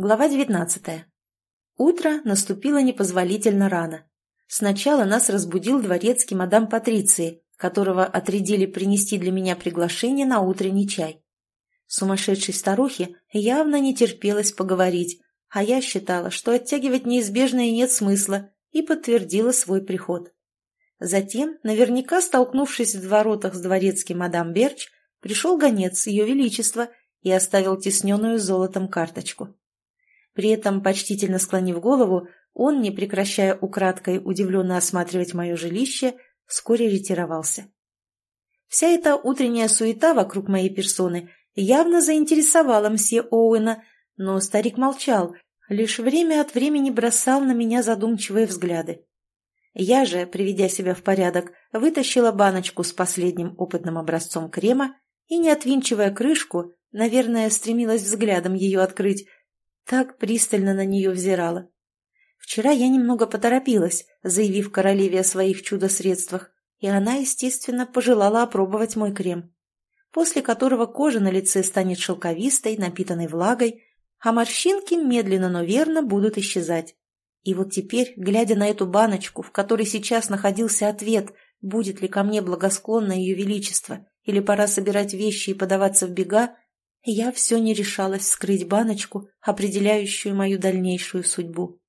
Глава 19. Утро наступило непозволительно рано. Сначала нас разбудил дворецкий мадам Патриции, которого отрядили принести для меня приглашение на утренний чай. Сумасшедшей старухе явно не терпелось поговорить, а я считала, что оттягивать неизбежное нет смысла, и подтвердила свой приход. Затем, наверняка столкнувшись в воротах с дворецким мадам Берч, пришел гонец Ее Величества и оставил тесненную золотом карточку. При этом, почтительно склонив голову, он, не прекращая украдкой удивленно осматривать мое жилище, вскоре ретировался. Вся эта утренняя суета вокруг моей персоны явно заинтересовала мсье Оуэна, но старик молчал, лишь время от времени бросал на меня задумчивые взгляды. Я же, приведя себя в порядок, вытащила баночку с последним опытным образцом крема и, не отвинчивая крышку, наверное, стремилась взглядом ее открыть, так пристально на нее взирала. Вчера я немного поторопилась, заявив королеве о своих чудо-средствах, и она, естественно, пожелала опробовать мой крем, после которого кожа на лице станет шелковистой, напитанной влагой, а морщинки медленно, но верно будут исчезать. И вот теперь, глядя на эту баночку, в которой сейчас находился ответ, будет ли ко мне благосклонно ее величество, или пора собирать вещи и подаваться в бега, я все не решалась вскрыть баночку, определяющую мою дальнейшую судьбу.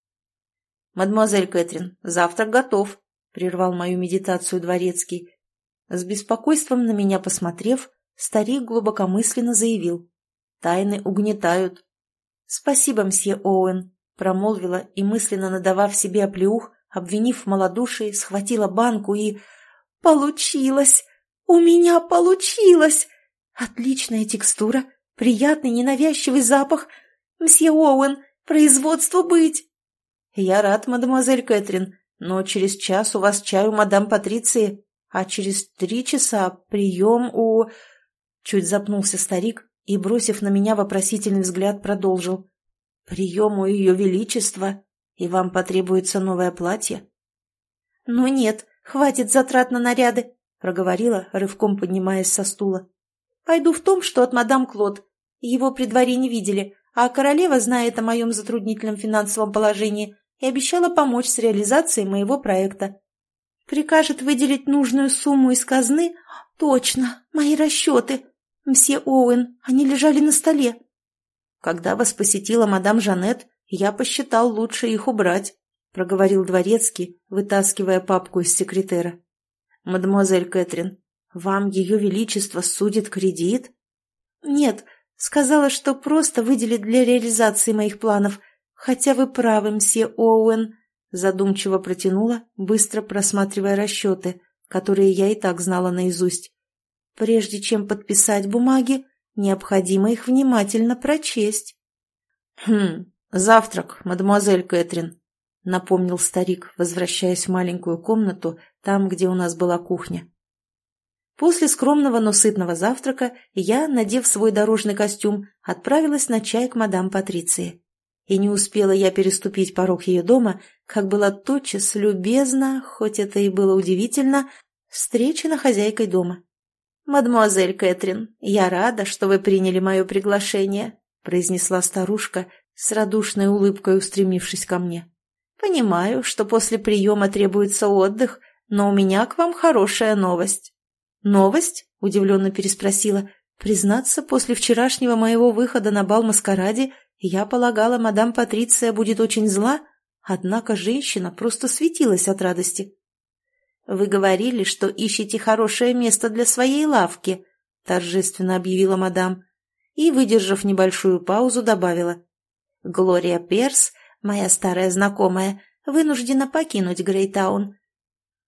«Мадемуазель Кэтрин, завтрак готов», — прервал мою медитацию дворецкий. С беспокойством на меня посмотрев, старик глубокомысленно заявил. «Тайны угнетают». «Спасибо, мсье Оуэн», — промолвила и, мысленно надавав себе оплеух, обвинив в схватила банку и... «Получилось! У меня получилось! Отличная текстура, Приятный, ненавязчивый запах. Мсье Оуэн, производство быть!» «Я рад, мадемуазель Кэтрин, но через час у вас чай у мадам Патриции, а через три часа прием у...» Чуть запнулся старик и, бросив на меня вопросительный взгляд, продолжил. «Прием у ее величества, и вам потребуется новое платье?» «Ну нет, хватит затрат на наряды», — проговорила, рывком поднимаясь со стула. «Пойду в том, что от мадам Клод. Его при дворе не видели, а королева знает о моем затруднительном финансовом положении и обещала помочь с реализацией моего проекта. Прикажет выделить нужную сумму из казны? Точно, мои расчеты. Мсье Оуэн, они лежали на столе. Когда вас посетила мадам Жанет, я посчитал лучше их убрать, проговорил дворецкий, вытаскивая папку из секретера. Мадемуазель Кэтрин, вам ее величество судит кредит? Нет, Сказала, что просто выделит для реализации моих планов. Хотя вы правы, мсье Оуэн. Задумчиво протянула, быстро просматривая расчеты, которые я и так знала наизусть. Прежде чем подписать бумаги, необходимо их внимательно прочесть. «Хм, завтрак, мадемуазель Кэтрин», — напомнил старик, возвращаясь в маленькую комнату, там, где у нас была кухня. После скромного, но сытного завтрака я, надев свой дорожный костюм, отправилась на чай к мадам Патриции. И не успела я переступить порог ее дома, как была тотчас любезна, хоть это и было удивительно, встречена хозяйкой дома. «Мадемуазель Кэтрин, я рада, что вы приняли мое приглашение», произнесла старушка, с радушной улыбкой устремившись ко мне. «Понимаю, что после приема требуется отдых, но у меня к вам хорошая новость». «Новость?» – удивленно переспросила. «Признаться, после вчерашнего моего выхода на бал-маскараде я полагала, мадам Патриция будет очень зла, однако женщина просто светилась от радости». «Вы говорили, что ищете хорошее место для своей лавки», – торжественно объявила мадам. И, выдержав небольшую паузу, добавила. «Глория Перс, моя старая знакомая, вынуждена покинуть Грейтаун.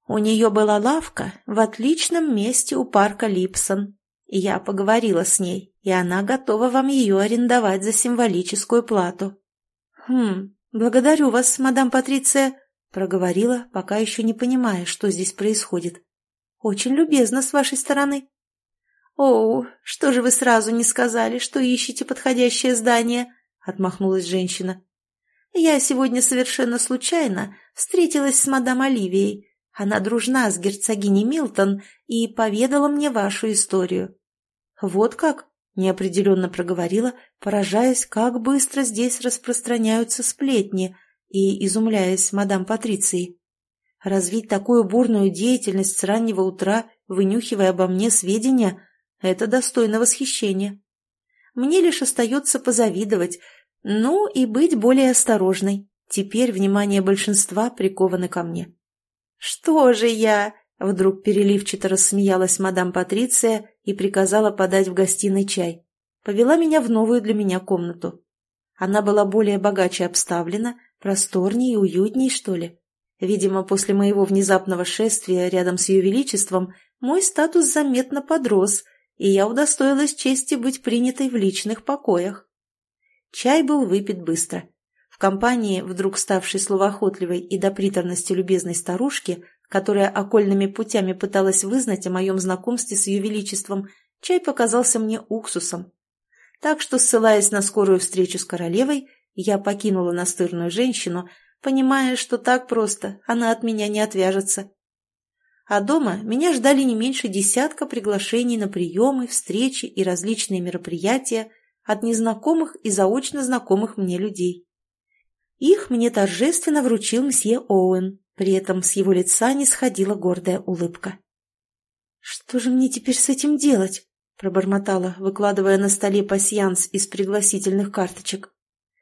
У нее была лавка в отличном месте у парка Липсон. Я поговорила с ней, и она готова вам ее арендовать за символическую плату. «Хм, благодарю вас, мадам Патриция», — проговорила, пока еще не понимая, что здесь происходит. «Очень любезно с вашей стороны». «Оу, что же вы сразу не сказали, что ищете подходящее здание?» — отмахнулась женщина. «Я сегодня совершенно случайно встретилась с мадам Оливией, она дружна с герцогиней Милтон и поведала мне вашу историю». «Вот как?» — неопределенно проговорила, поражаясь, как быстро здесь распространяются сплетни, и изумляясь мадам Патриции. Развить такую бурную деятельность с раннего утра, вынюхивая обо мне сведения, это достойно восхищения. Мне лишь остается позавидовать, ну и быть более осторожной. Теперь внимание большинства приковано ко мне. «Что же я?» — вдруг переливчато рассмеялась мадам Патриция и приказала подать в гостиной чай. Повела меня в новую для меня комнату. Она была более богаче обставлена, просторнее и уютней, что ли. Видимо, после моего внезапного шествия рядом с Ее Величеством мой статус заметно подрос, и я удостоилась чести быть принятой в личных покоях. Чай был выпит быстро. Компании, вдруг ставшей словоохотливой и до приторности любезной старушки, которая окольными путями пыталась вызнать о моем знакомстве с Ее Величеством, чай показался мне уксусом. Так что, ссылаясь на скорую встречу с королевой, я покинула настырную женщину, понимая, что так просто она от меня не отвяжется. А дома меня ждали не меньше десятка приглашений на приемы, встречи и различные мероприятия от незнакомых и заочно знакомых мне людей. Их мне торжественно вручил мсье Оуэн, при этом с его лица не сходила гордая улыбка. «Что же мне теперь с этим делать?» – пробормотала, выкладывая на столе пасьянс из пригласительных карточек.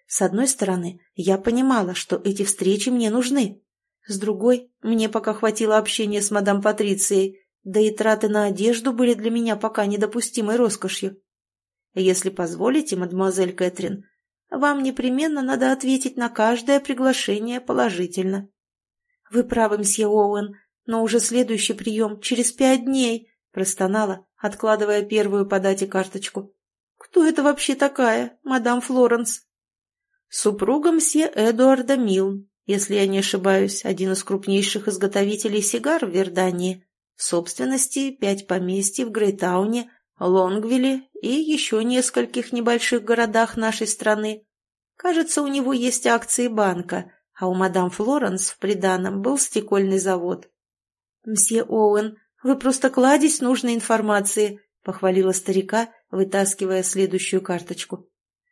С одной стороны, я понимала, что эти встречи мне нужны. С другой, мне пока хватило общения с мадам Патрицией, да и траты на одежду были для меня пока недопустимой роскошью. Если позволите, мадемуазель Кэтрин, вам непременно надо ответить на каждое приглашение положительно. — Вы правы, мсье Оуэн, но уже следующий прием через пять дней, — простонала, откладывая первую по дате карточку. — Кто это вообще такая, мадам Флоренс? — Супруга мсье Эдуарда Милн, если я не ошибаюсь, один из крупнейших изготовителей сигар в Вердании. Собственности пять поместьй в Грейтауне, Лонгвилле и еще нескольких небольших городах нашей страны. Кажется, у него есть акции банка, а у мадам Флоренс в приданом был стекольный завод. «Мсье Оуэн, вы просто кладезь нужной информации», — похвалила старика, вытаскивая следующую карточку.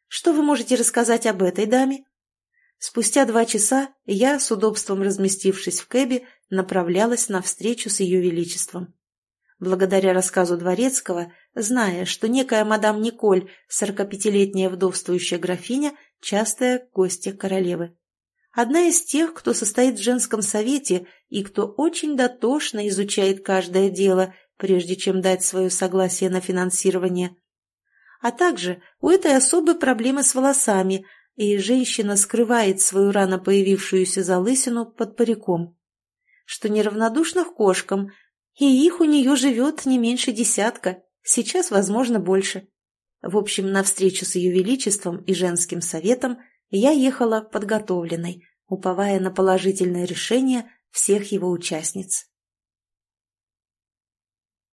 «Что вы можете рассказать об этой даме?» Спустя два часа я, с удобством разместившись в кэбе, направлялась на встречу с ее величеством. Благодаря рассказу Дворецкого, зная, что некая мадам Николь, сорокапятилетняя вдовствующая графиня, частая гостья королевы. Одна из тех, кто состоит в женском совете и кто очень дотошно изучает каждое дело, прежде чем дать свое согласие на финансирование. А также у этой особы проблемы с волосами, и женщина скрывает свою рано появившуюся залысину под париком. Что неравнодушна к кошкам – и их у нее живет не меньше десятка, сейчас, возможно, больше. В общем, на встречу с ее величеством и женским советом я ехала подготовленной, уповая на положительное решение всех его участниц.